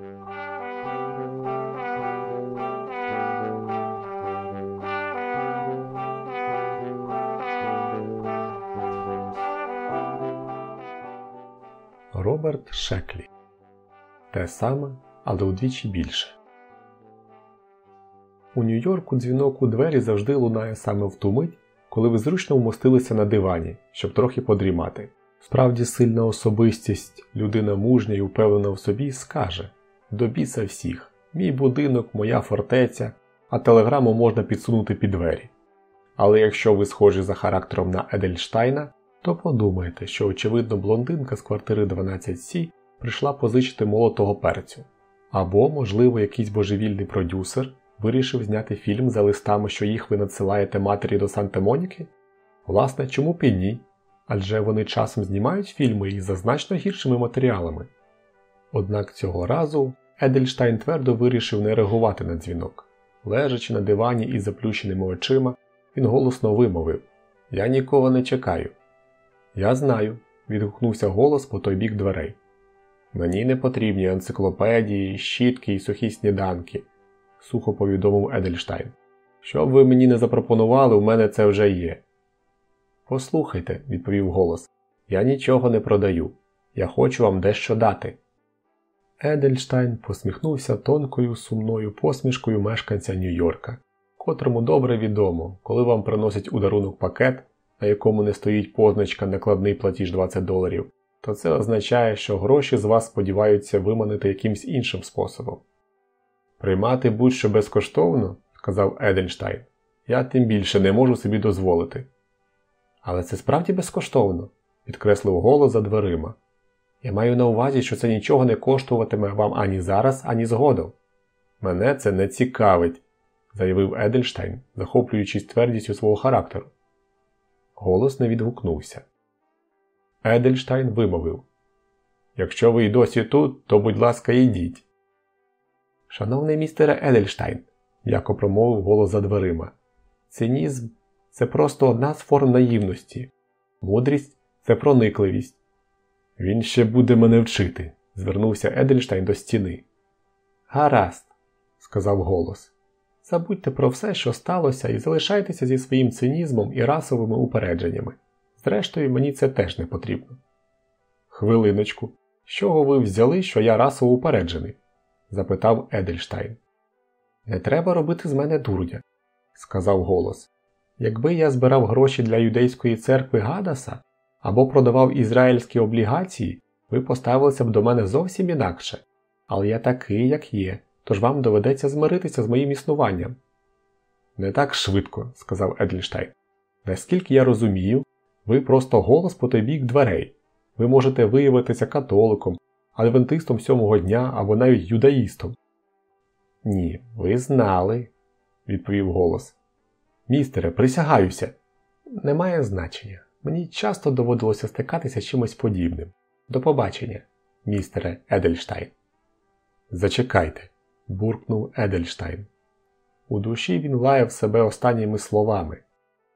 Роберт Шеклі. Те саме, але удвічі більше. У Нью-Йорку дзвінок у двері завжди лунає саме в ту мить, коли ви зручно вмостилися на дивані, щоб трохи подрімати. Справді сильна особистість, людина мужня і впевнена в собі, скаже до біса всіх, мій будинок, моя фортеця, а телеграму можна підсунути під двері. Але якщо ви схожі за характером на Едельштайна, то подумайте, що очевидно блондинка з квартири 12С прийшла позичити молотого перцю. Або, можливо, якийсь божевільний продюсер вирішив зняти фільм за листами, що їх ви надсилаєте матері до Санта-Моніки? Власне, чому б і ні? Адже вони часом знімають фільми із значно гіршими матеріалами. Однак цього разу Едельштайн твердо вирішив не реагувати на дзвінок. Лежачи на дивані із заплющеними очима, він голосно вимовив Я нікого не чекаю. Я знаю, відгукнувся голос по той бік дверей. Мені не потрібні енциклопедії, щітки і сухі сніданки, сухо повідомив Едельштайн. Що б ви мені не запропонували, у мене це вже є. Послухайте, відповів голос, я нічого не продаю. Я хочу вам дещо дати. Едельштайн посміхнувся тонкою сумною посмішкою мешканця Нью-Йорка, котрому добре відомо, коли вам приносять у дарунок пакет, на якому не стоїть позначка накладний платіж 20 доларів, то це означає, що гроші з вас сподіваються виманити якимсь іншим способом. Приймати будь-що безкоштовно, сказав Едельштайн, я тим більше не можу собі дозволити. Але це справді безкоштовно, підкреслив голос за дверима. Я маю на увазі, що це нічого не коштуватиме вам ані зараз, ані згодом. Мене це не цікавить, заявив Едельштайн, захоплюючись твердістю свого характеру. Голос не відгукнувся. Едельштайн вимовив Якщо ви й досі тут, то будь ласка, йдіть. Шановний містере Едельштайн, м'яко промовив голос за дверима. Цинізм це просто одна з форм наївності, мудрість це проникливість. Він ще буде мене вчити, звернувся Едельштайн до стіни. Гаразд, сказав голос. Забудьте про все, що сталося, і залишайтеся зі своїм цинізмом і расовими упередженнями. Зрештою, мені це теж не потрібно. Хвилиночку, з чого ви взяли, що я расово упереджений? запитав Едельштайн. Не треба робити з мене дурня, сказав голос. Якби я збирав гроші для юдейської церкви Гадаса або продавав ізраїльські облігації, ви поставилися б до мене зовсім інакше. Але я такий, як є, тож вам доведеться змиритися з моїм існуванням. Не так швидко, сказав Едельштайн. Наскільки я розумію, ви просто голос по той бік дверей. Ви можете виявитися католиком, адвентистом сьомого дня або навіть юдаїстом. Ні, ви знали, відповів голос. Містере, присягаюся. Немає значення. Мені часто доводилося стикатися з чимось подібним. До побачення, містере Едельштайн. Зачекайте, буркнув Едельштайн. У душі він лаяв себе останніми словами.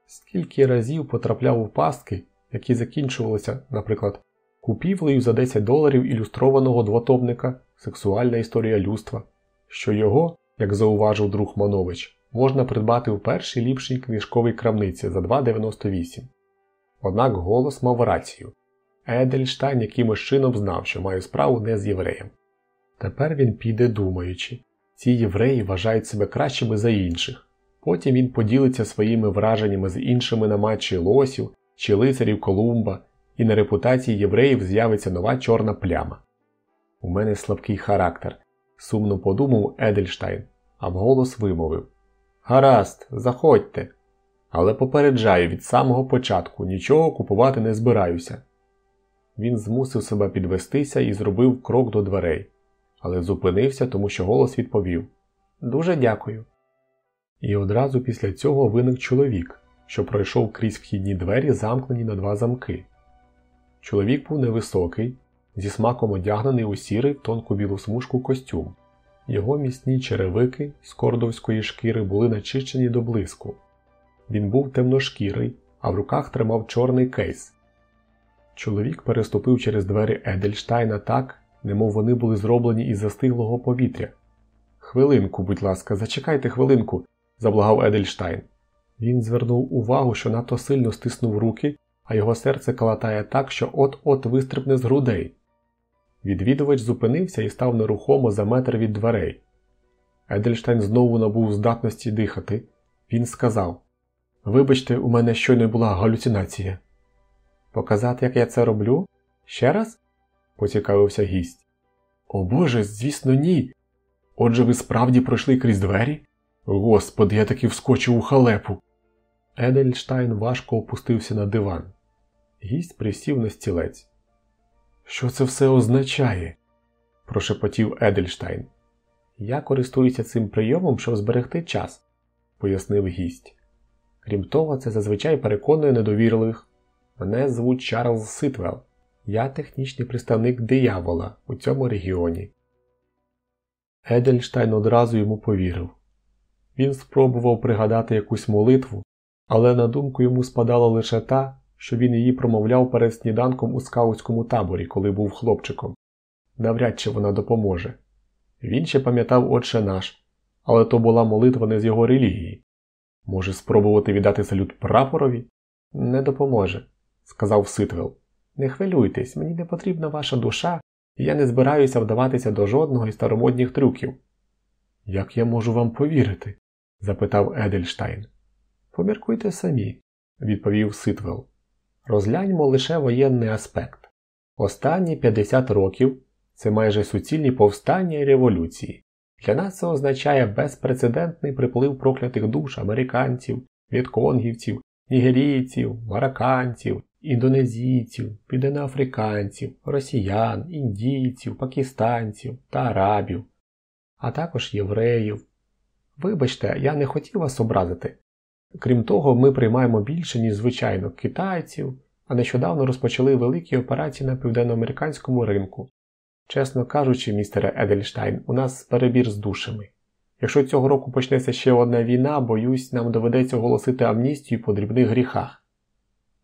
Скільки разів потрапляв у пастки, які закінчувалися, наприклад, купівлею за 10 доларів ілюстрованого двотомника Сексуальна історія людства, що його, як зауважив друг Манович, можна придбати у першій ліпшій книжковій крамниці за 2,98. Однак голос мав рацію. Едельштайн якимось чином знав, що має справу не з євреєм. Тепер він піде думаючи ці євреї вважають себе кращими за інших. Потім він поділиться своїми враженнями з іншими на матчі лосів чи лицарів Колумба, і на репутації євреїв з'явиться нова чорна пляма. У мене слабкий характер, сумно подумав Едельштайн, а вголос вимовив Гаразд, заходьте. Але попереджаю від самого початку нічого купувати не збираюся. Він змусив себе підвестися і зробив крок до дверей, але зупинився, тому що голос відповів Дуже дякую. І одразу після цього виник чоловік, що пройшов крізь вхідні двері, замкнені на два замки. Чоловік був невисокий, зі смаком одягнений у сірий в тонку білу смужку костюм. Його міцні черевики з кордовської шкіри були начищені до блиску. Він був темношкірий, а в руках тримав чорний кейс. Чоловік переступив через двері Едельштайна так, немов вони були зроблені із застиглого повітря. Хвилинку, будь ласка, зачекайте хвилинку, заблагав Едельштайн. Він звернув увагу, що надто сильно стиснув руки, а його серце калатає так, що от-от вистрибне з грудей. Відвідувач зупинився і став нерухомо за метр від дверей. Едельштайн знову набув здатності дихати. Він сказав: Вибачте, у мене щойно була галюцинація. Показати, як я це роблю? Ще раз? поцікавився гість. О Боже, звісно, ні. Отже, ви справді пройшли крізь двері? Господи, я таки вскочив у халепу. Едельштайн важко опустився на диван. Гість присів на стілець. Що це все означає? прошепотів Едельштайн. Я користуюся цим прийомом, щоб зберегти час, пояснив гість. Крім того, це зазвичай переконує недовірливих. Мене звуть Чарльз Ситвелл. Я технічний представник диявола у цьому регіоні. Едельштайн одразу йому повірив. Він спробував пригадати якусь молитву, але на думку йому спадала лише та, що він її промовляв перед сніданком у скаутському таборі, коли був хлопчиком. Навряд чи вона допоможе. Він ще пам'ятав Отче наш, але то була молитва не з його релігії. Може, спробувати віддати салют прапорові? Не допоможе, сказав Ситвел. Не хвилюйтесь, мені не потрібна ваша душа, і я не збираюся вдаватися до жодного із старомодніх трюків. Як я можу вам повірити? запитав Едельштайн. Поміркуйте самі, відповів Ситвел. Розгляньмо лише воєнний аспект. Останні 50 років це майже суцільні повстання і революції. Для нас це означає безпрецедентний приплив проклятих душ американців, вітконгівців, нігерійців, марокканців, індонезійців, південноафриканців, росіян, індійців, пакистанців та арабів, а також євреїв. Вибачте, я не хотів вас образити. Крім того, ми приймаємо більше, ніж звичайно, китайців, а нещодавно розпочали великі операції на південноамериканському ринку. Чесно кажучи, містере Едельштайн, у нас перебір з душами. Якщо цього року почнеться ще одна війна, боюсь, нам доведеться оголосити амністію по дрібних гріхах.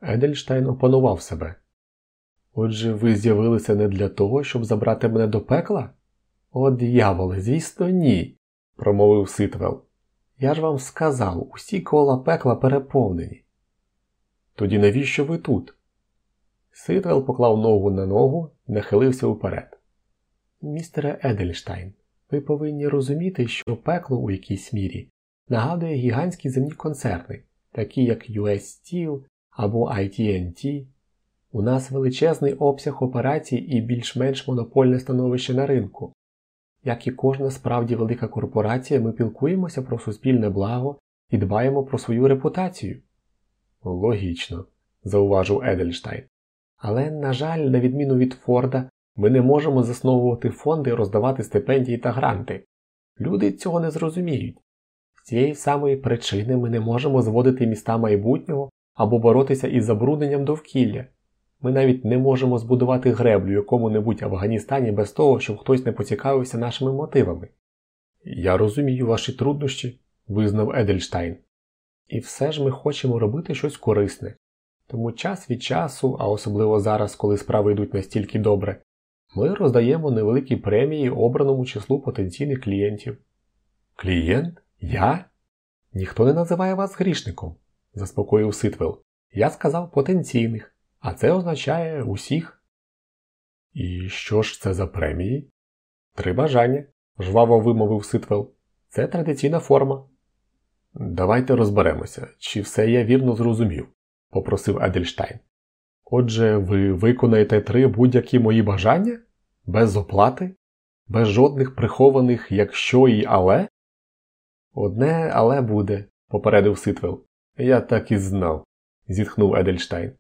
Едельштайн опанував себе. Отже, ви з'явилися не для того, щоб забрати мене до пекла? О, дьяволе, звісно, ні, промовив Ситвел. Я ж вам сказав, усі кола пекла переповнені. Тоді навіщо ви тут? Ситвел поклав ногу на ногу і нахилився вперед. Містере Едельштайн, ви повинні розуміти, що пекло у якійсь мірі нагадує гігантські земні концерни, такі як US Steel або ITNT. У нас величезний обсяг операцій і більш-менш монопольне становище на ринку. Як і кожна справді велика корпорація, ми пілкуємося про суспільне благо і дбаємо про свою репутацію. Логічно, зауважив Едельштайн. Але, на жаль, на відміну від Форда, ми не можемо засновувати фонди, роздавати стипендії та гранти. Люди цього не зрозуміють. З цієї самої причини ми не можемо зводити міста майбутнього або боротися із забрудненням довкілля. Ми навіть не можемо збудувати греблю якому-небудь Афганістані без того, щоб хтось не поцікавився нашими мотивами. Я розумію ваші труднощі, визнав Едельштайн. І все ж ми хочемо робити щось корисне. Тому час від часу, а особливо зараз, коли справи йдуть настільки добре, ми роздаємо невеликі премії обраному числу потенційних клієнтів. Клієнт? Я? Ніхто не називає вас грішником, заспокоїв Ситвел. Я сказав потенційних, а це означає усіх. І що ж це за премії? Три бажання, жваво вимовив Ситвел. Це традиційна форма. Давайте розберемося, чи все я вірно зрозумів, попросив Едельштайн. Отже, ви виконаєте три будь-які мої бажання? Без оплати? Без жодних прихованих якщо і але? Одне але буде, попередив Ситвел. Я так і знав, зітхнув Едельштайн.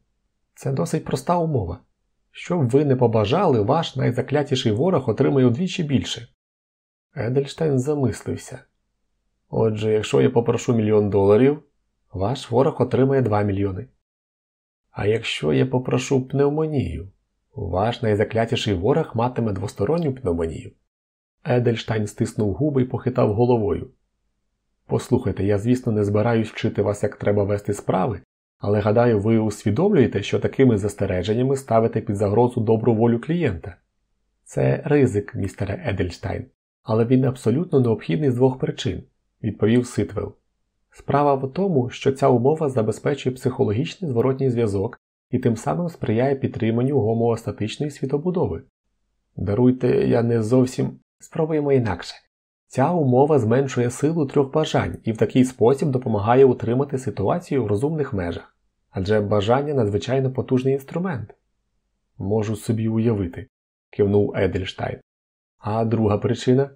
Це досить проста умова. Щоб ви не побажали, ваш найзаклятіший ворог отримає удвічі більше. Едельштайн замислився. Отже, якщо я попрошу мільйон доларів, ваш ворог отримає 2 мільйони. А якщо я попрошу пневмонію, ваш найзаклятіший ворог матиме двосторонню пневмонію. Едельштайн стиснув губи і похитав головою. Послухайте, я, звісно, не збираюсь вчити вас, як треба вести справи, але гадаю, ви усвідомлюєте, що такими застереженнями ставите під загрозу добру волю клієнта. Це ризик, містере Едельштайн, але він абсолютно необхідний з двох причин, відповів Ситвел. Справа в тому, що ця умова забезпечує психологічний зворотній зв'язок і тим самим сприяє підтриманню гомоостатичної світобудови. Даруйте, я не зовсім спробуємо інакше. Ця умова зменшує силу трьох бажань і в такий спосіб допомагає утримати ситуацію в розумних межах, адже бажання надзвичайно потужний інструмент. Можу собі уявити, кивнув Едельштайн. А друга причина?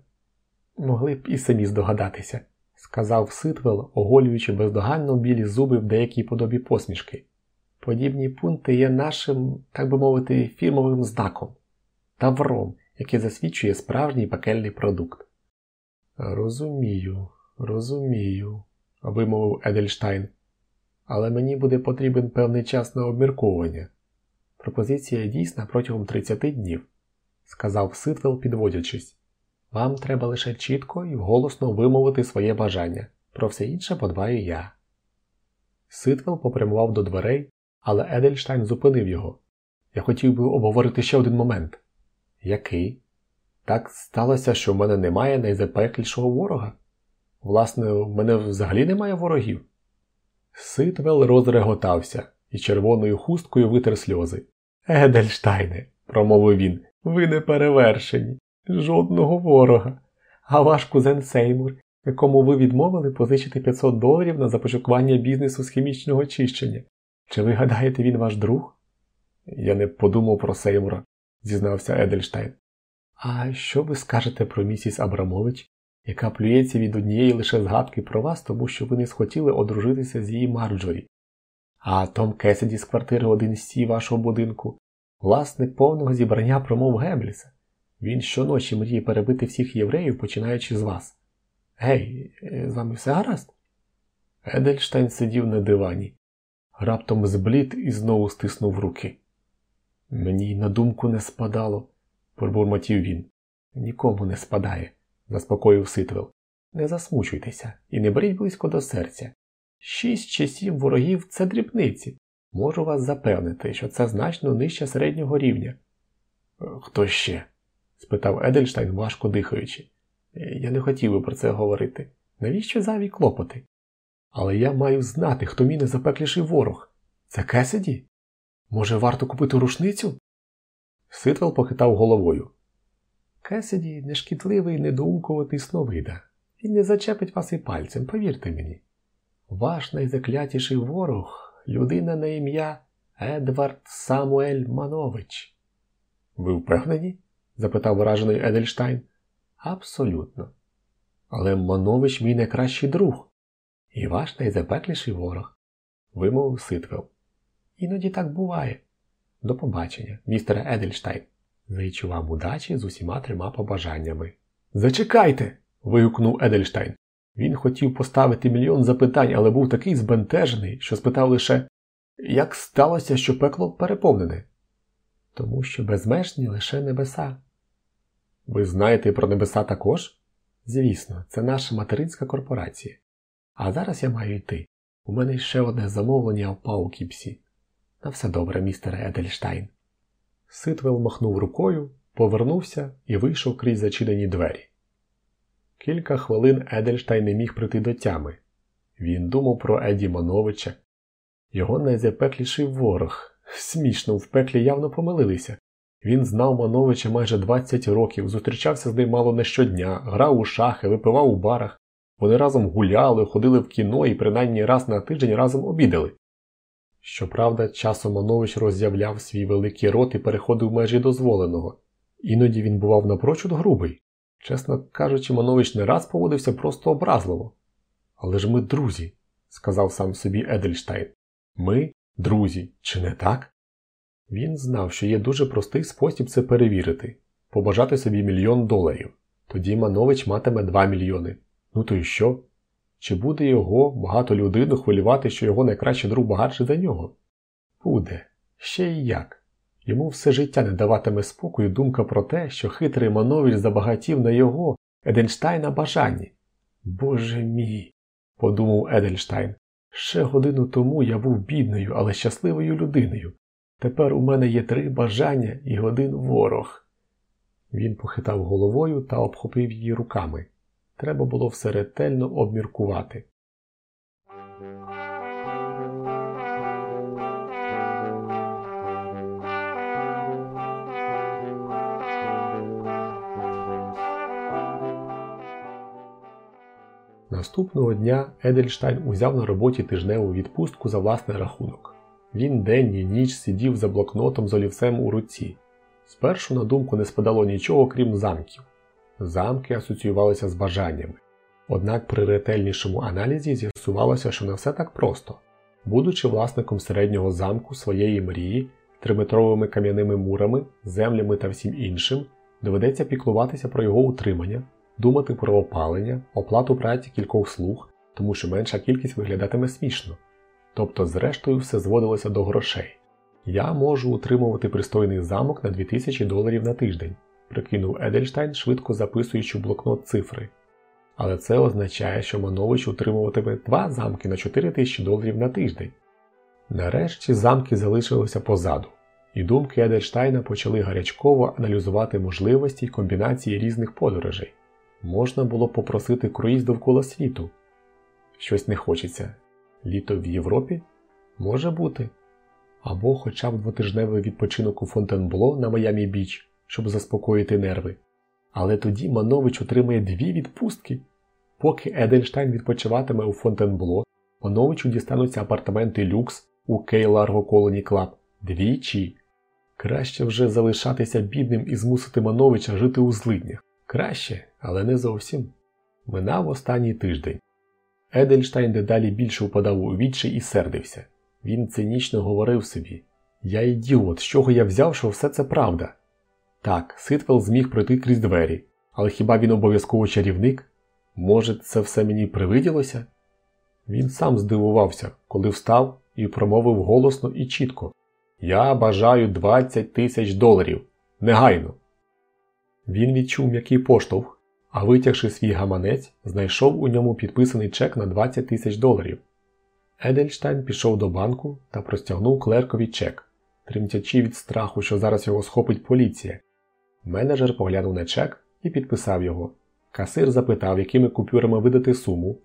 Могли б і самі здогадатися, сказав Ситвел, оголюючи бездоганно білі зуби в деякій подобі посмішки. Подібні пункти є нашим, так би мовити, фірмовим знаком тавром, який засвідчує справжній пекельний продукт. Розумію, розумію, вимовив Едельштайн, але мені буде потрібен певний час на обмірковування. Пропозиція дійсна протягом 30 днів, сказав Ситвел, підводячись. Вам треба лише чітко і голосно вимовити своє бажання, про все інше подбаю я. Ситвел попрямував до дверей, але Едельштайн зупинив його. Я хотів би обговорити ще один момент. Який? Так сталося, що в мене немає найзапеклішого ворога. Власне, в мене взагалі немає ворогів. Ситвел розреготався і червоною хусткою витер сльози. Едельштайне, промовив він, ви не перевершені, жодного ворога. А ваш кузен Сеймур, якому ви відмовили позичити 500 доларів на започаткування бізнесу з хімічного очищення. Чи ви гадаєте, він ваш друг? Я не подумав про Сеймура, зізнався Едельштайн. А що ви скажете про місіс Абрамович, яка плюється від однієї лише згадки про вас, тому що ви не схотіли одружитися з її Марджорі? А Том Кесіді з квартири 1 Сі вашого будинку, власник повного зібрання промов Гебліса. Він щоночі мріє перебити всіх євреїв, починаючи з вас. Гей, з вами все гаразд? Едельштайн сидів на дивані, раптом зблід і знову стиснув руки. Мені й на думку не спадало, пробурмотів він. Нікому не спадає, заспокоїв Ситвел. Не засмучуйтеся і не беріть близько до серця. Шість чи сім ворогів це дрібниці. Можу вас запевнити, що це значно нижче середнього рівня. Хто ще? Спитав Едельштайн, важко дихаючи. Я не хотів би про це говорити. Навіщо заві клопоти? Але я маю знати, хто мій незапекліший ворог. Це Кесіді? Може, варто купити рушницю? Ситвел похитав головою. Кесіді нешкідливий, недоумкуватий сновида. Він не зачепить вас і пальцем, повірте мені. Ваш найзаклятіший ворог людина на ім'я Едвард Самуель Манович. Ви впевнені? Запитав вражений Едельштайн. Абсолютно. Але Манович мій найкращий друг і ваш найзапекліший ворог, вимовив Ситвел. Іноді так буває. До побачення, містере Едельштайн. Зичу вам удачі з усіма трьома побажаннями. Зачекайте. вигукнув Едельштайн. Він хотів поставити мільйон запитань, але був такий збентежений, що спитав лише як сталося, що пекло переповнене? Тому що безмежні лише небеса. Ви знаєте про небеса також? Звісно, це наша материнська корпорація. А зараз я маю йти. У мене ще одне замовлення в Паукіпсі. На все добре, містере Едельштайн. Ситвел махнув рукою, повернувся і вийшов крізь зачинені двері. Кілька хвилин Едельштайн не міг прийти до тями. Він думав про Еді Мановича. Його найзапекліший ворог. Смішно, в пеклі явно помилилися. Він знав Мановича майже 20 років, зустрічався з ним мало не щодня, грав у шахи, випивав у барах. Вони разом гуляли, ходили в кіно і принаймні раз на тиждень разом обідали. Щоправда, часом Манович роззявляв свій великий рот і переходив межі дозволеного. Іноді він бував напрочуд грубий. Чесно кажучи, Манович не раз поводився просто образливо. Але ж ми друзі, сказав сам собі Едельштайн. Ми друзі, чи не так? Він знав, що є дуже простий спосіб це перевірити побажати собі мільйон доларів. Тоді Манович матиме 2 мільйони. Ну то й що? Чи буде його багато людину хвилювати, що його найкращий друг багатший за нього? Буде, ще й як. Йому все життя не даватиме спокою думка про те, що хитрий Манович забагатів на його Едельштайна бажанні. Боже мій, подумав Едельштайн, ще годину тому я був бідною, але щасливою людиною. Тепер у мене є три бажання і один ворог. Він похитав головою та обхопив її руками. Треба було все ретельно обміркувати. Наступного дня Едельштайн узяв на роботі тижневу відпустку за власний рахунок. Він день і ніч сидів за блокнотом з олівцем у руці. Спершу на думку не спадало нічого крім замків. Замки асоціювалися з бажаннями. Однак при ретельнішому аналізі з'ясувалося, що не все так просто. Будучи власником середнього замку своєї мрії, триметровими кам'яними мурами, землями та всім іншим, доведеться піклуватися про його утримання, думати про опалення, оплату праці кількох слуг, тому що менша кількість виглядатиме смішно. Тобто, зрештою, все зводилося до грошей. Я можу утримувати пристойний замок на 2000 доларів на тиждень, прикинув Едельштайн, швидко записуючи в блокнот цифри. Але це означає, що Манович утримуватиме два замки на 4000 доларів на тиждень. Нарешті замки залишилися позаду, і думки Едельштайна почали гарячково аналізувати можливості й комбінації різних подорожей. Можна було попросити круїз довкола світу. Щось не хочеться. Літо в Європі? Може бути. Або хоча б двотижневий відпочинок у Фонтенбло на Майамі Біч, щоб заспокоїти нерви. Але тоді Манович отримає дві відпустки. Поки Едельштайн відпочиватиме у Фонтенбло, Мановичу дістануться апартаменти люкс у Кейларго Колоні Клаб двічі. Краще вже залишатися бідним і змусити Мановича жити у злиднях. Краще, але не зовсім. Минав останній тиждень. Едельштайн дедалі більше впадав у відчай і сердився. Він цинічно говорив собі: Я ідіот, з чого я взяв, що все це правда. Так, Ситвел зміг пройти крізь двері, але хіба він обов'язково чарівник? Може, це все мені привиділося? Він сам здивувався, коли встав і промовив голосно і чітко: Я бажаю 20 тисяч доларів. Негайно. Він відчув м'який поштовх, а витягши свій гаманець, знайшов у ньому підписаний чек на 20 тисяч доларів. Едельштайн пішов до банку та простягнув клеркові чек, тремтячи від страху, що зараз його схопить поліція. Менеджер поглянув на чек і підписав його. Касир запитав, якими купюрами видати суму.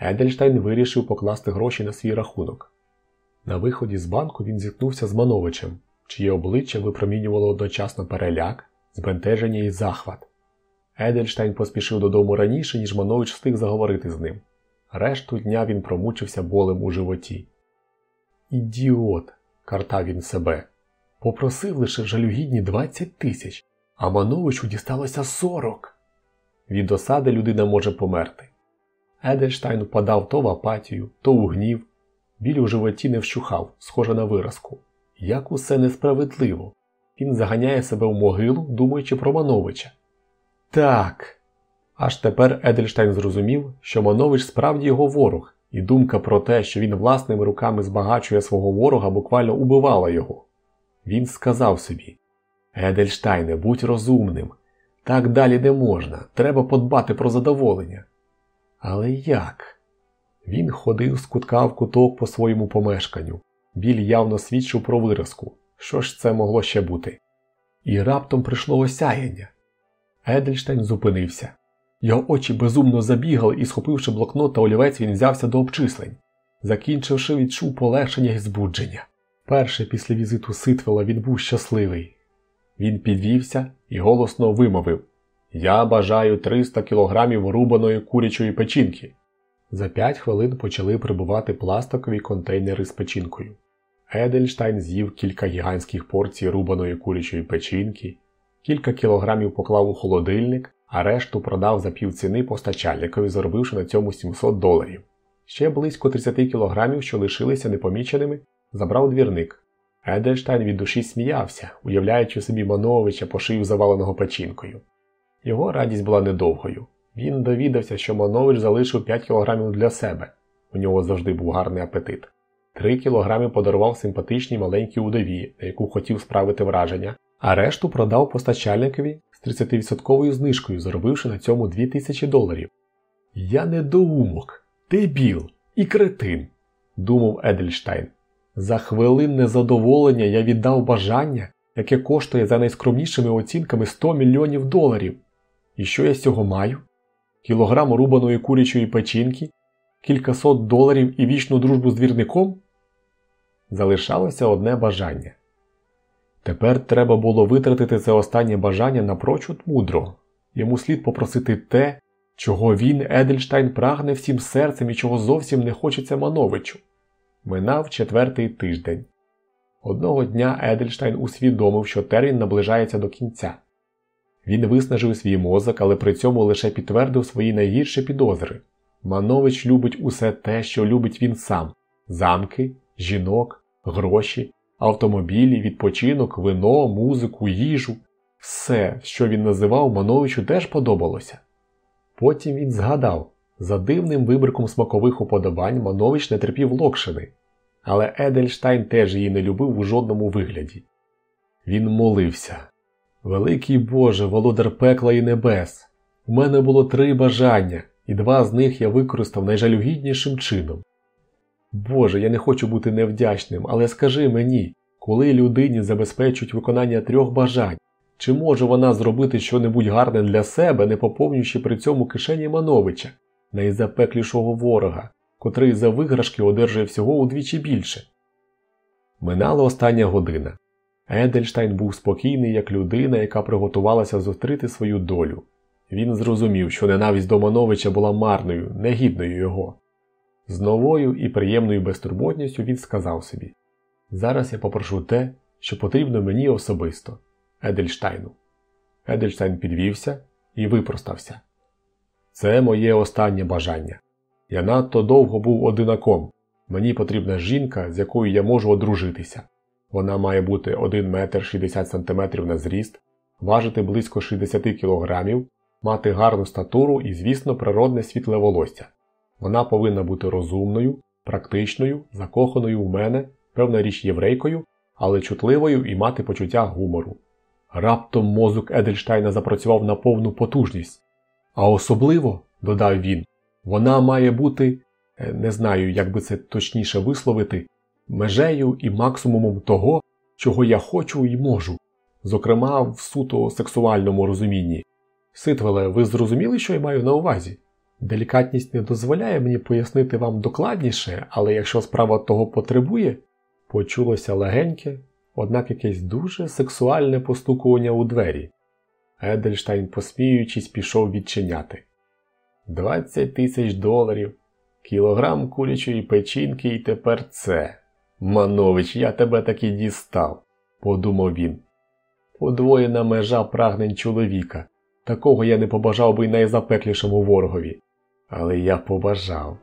Едельштайн вирішив покласти гроші на свій рахунок. На виході з банку він зіткнувся з Мановичем, чиє обличчя випромінювало одночасно переляк, збентеження і захват. Едельштайн поспішив додому раніше, ніж Манович встиг заговорити з ним. Решту дня він промучився болем у животі. Ідіот, картав він себе, попросив лише жалюгідні 20 тисяч, а Мановичу дісталося 40. Від осади людина може померти. Едельштайн впадав то в апатію, то у гнів. Біль у животі не вщухав, схоже на виразку. Як усе несправедливо. Він заганяє себе в могилу, думаючи про Мановича. Так. Аж тепер Едельштайн зрозумів, що Манович справді його ворог, і думка про те, що він власними руками збагачує свого ворога, буквально убивала його. Він сказав собі: Едельштайне, будь розумним. Так далі не можна, треба подбати про задоволення. Але як? Він ходив з кутка в куток по своєму помешканню. Біль явно свідчив про виразку. Що ж це могло ще бути? І раптом прийшло осяяння. Едельштейн зупинився. Його очі безумно забігали і, схопивши блокнот та олівець, він взявся до обчислень. Закінчивши, відчув полегшення і збудження. Перше після візиту Ситвела він був щасливий. Він підвівся і голосно вимовив Я бажаю 300 кілограмів рубаної курячої печінки. За п'ять хвилин почали прибувати пластикові контейнери з печінкою. Едельштайн з'їв кілька гігантських порцій рубаної курячої печінки, кілька кілограмів поклав у холодильник, а решту продав за півціни постачальникові, заробивши на цьому 700 доларів. Ще близько 30 кілограмів, що лишилися непоміченими, забрав двірник. Едельштайн від душі сміявся, уявляючи собі Мановича по шию заваленого печінкою. Його радість була недовгою. Він довідався, що Манович залишив 5 кілограмів для себе. У нього завжди був гарний апетит. Три кілограми подарував симпатичній маленькій удові, на яку хотів справити враження, а решту продав постачальникові з 30% знижкою, заробивши на цьому 2000 доларів. Я недоумок, дебіл і кретин, думав Едельштайн. За хвилинне задоволення я віддав бажання, яке коштує за найскромнішими оцінками 100 мільйонів доларів. І що я з цього маю? Кілограм рубаної курячої печінки, кількасот доларів і вічну дружбу з двірником? Залишалося одне бажання. Тепер треба було витратити це останнє бажання напрочуд мудро. Йому слід попросити те, чого він, Едельштайн, прагне всім серцем і чого зовсім не хочеться Мановичу. Минав четвертий тиждень. Одного дня Едельштайн усвідомив, що термін наближається до кінця. Він виснажив свій мозок, але при цьому лише підтвердив свої найгірші підозри. Манович любить усе те, що любить він сам замки, жінок, гроші, автомобілі, відпочинок, вино, музику, їжу. Все, що він називав, Мановичу теж подобалося. Потім він згадав за дивним вибриком смакових уподобань Манович не терпів локшини, але Едельштайн теж її не любив у жодному вигляді. Він молився. Великий Боже, володар пекла і небес! У мене було три бажання, і два з них я використав найжалюгіднішим чином. Боже, я не хочу бути невдячним, але скажи мені, коли людині забезпечують виконання трьох бажань, чи може вона зробити щонебудь гарне для себе, не поповнюючи при цьому кишені Мановича, найзапеклішого ворога, котрий за виграшки одержує всього удвічі більше? Минала остання година. Едельштайн був спокійний як людина, яка приготувалася зустріти свою долю. Він зрозумів, що ненависть до Мановича була марною, негідною його. З новою і приємною безтурботністю він сказав собі Зараз я попрошу те, що потрібно мені особисто, Едельштайну. Едельштайн підвівся і випростався. Це моє останнє бажання. Я надто довго був одинаком. Мені потрібна жінка, з якою я можу одружитися. Вона має бути 1 метр 60 см на зріст, важити близько 60 кг, мати гарну статуру і, звісно, природне світле волосся. Вона повинна бути розумною, практичною, закоханою в мене, певна річ єврейкою, але чутливою і мати почуття гумору. Раптом мозок Едельштайна запрацював на повну потужність. А особливо, додав він, вона має бути, е, не знаю, як би це точніше висловити, межею і максимумом того, чого я хочу і можу, зокрема в суто сексуальному розумінні. Ситвеле, ви зрозуміли, що я маю на увазі? Делікатність не дозволяє мені пояснити вам докладніше, але якщо справа того потребує, почулося легеньке, однак якесь дуже сексуальне постукування у двері. Едельштайн, посміюючись, пішов відчиняти. Двадцять тисяч доларів, кілограм курячої печінки і тепер це. Манович, я тебе таки дістав, подумав він. Подвоєна межа прагнень чоловіка. Такого я не побажав би й найзапеклішому ворогові. Але я побажав.